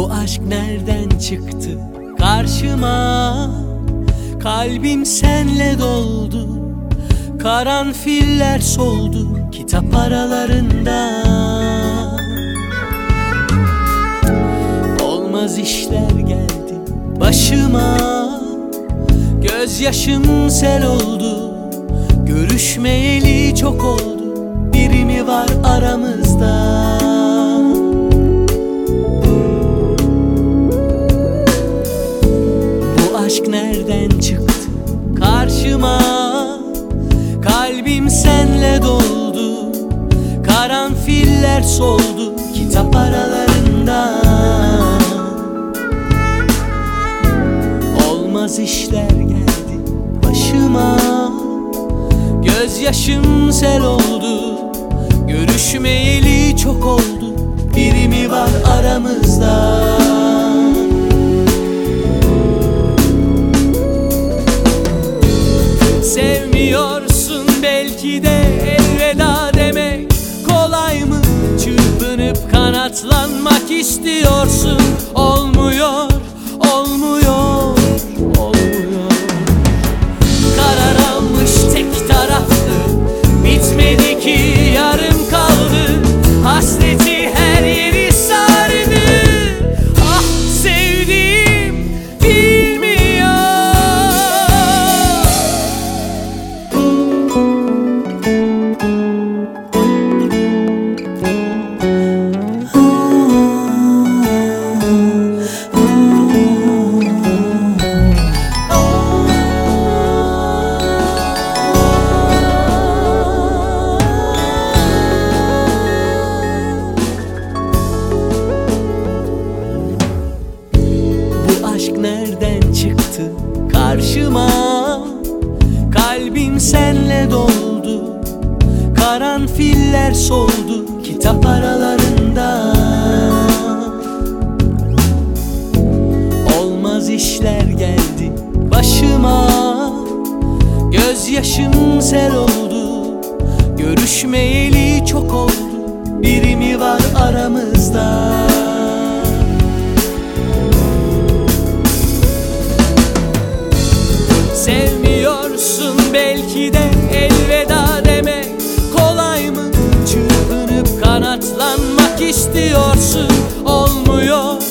Bu aşk nereden çıktı karşıma? Kalbim senle doldu Karanfiller soldu kitap aralarında. Olmaz işler geldi başıma Gözyaşım sel oldu Görüşmeyeli çok oldu. Biri mi var aramızda aşk nereden çıktı? Karşıma Kalbim senle doldu. Karanfiller soldu kitap aralarında Olmaz işler geldi başıma. Gözyaşım sel oldu belki de elveda demek kolay mı? Çırpınıp kanatlanmak istiyorsun Olmuyor, Karanfiller soldu kitap aralarında. Olmaz işler geldi başıma. Gözyaşım sel oldu Görüşmeyeli çok oldu. Biri mi var aramızda? Sevmiyorsun belki de Kanatlanmak istiyorsun. Olmuyor.